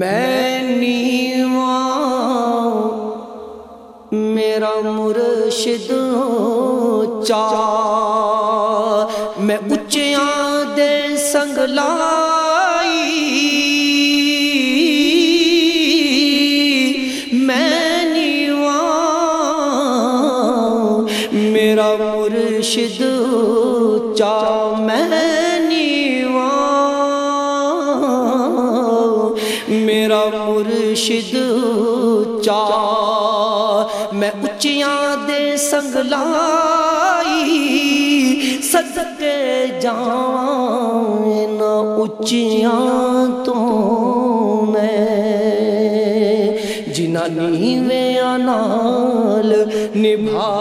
میں نیواں میرا مرشد چا میں اچیاں دے سنگ لائی۔ میں نیواں میرا مرشد چا میں میرا مرشد چا میں اچیاں دے سنگ لائی صدقے جان نہ اچیاں تو میں۔ جنہ نیویں نال نبھائی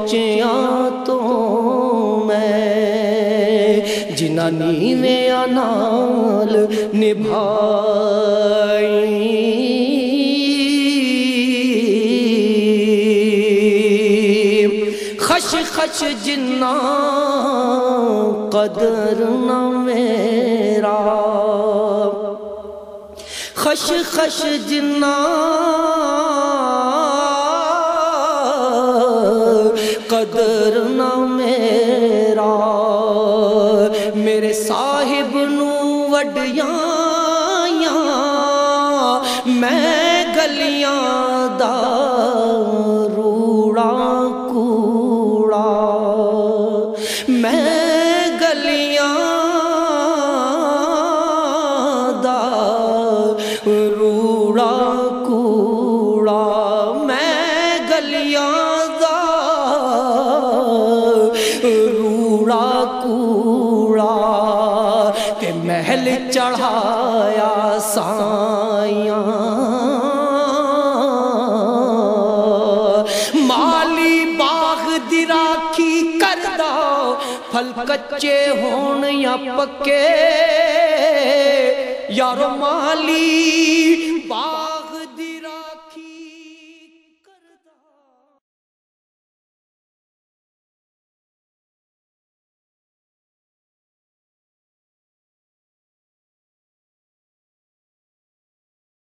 اچیاں تو میں جنہ نیویں نال نبھائی خش خش جنا قدر نہ میرا خش خش جنا قدر نہ میرا۔ میرے صاحب نو وڈیاں، میں گلیاں دا روڑا کوڑا۔ میں گلیاں دا روڑا کوڑا۔ میں گلیاں کوڑا تے محل چڑھایا سائیاں مالی باغ دی راکھی کردہ پھل کچے ہون یا پکے۔ یارو مالی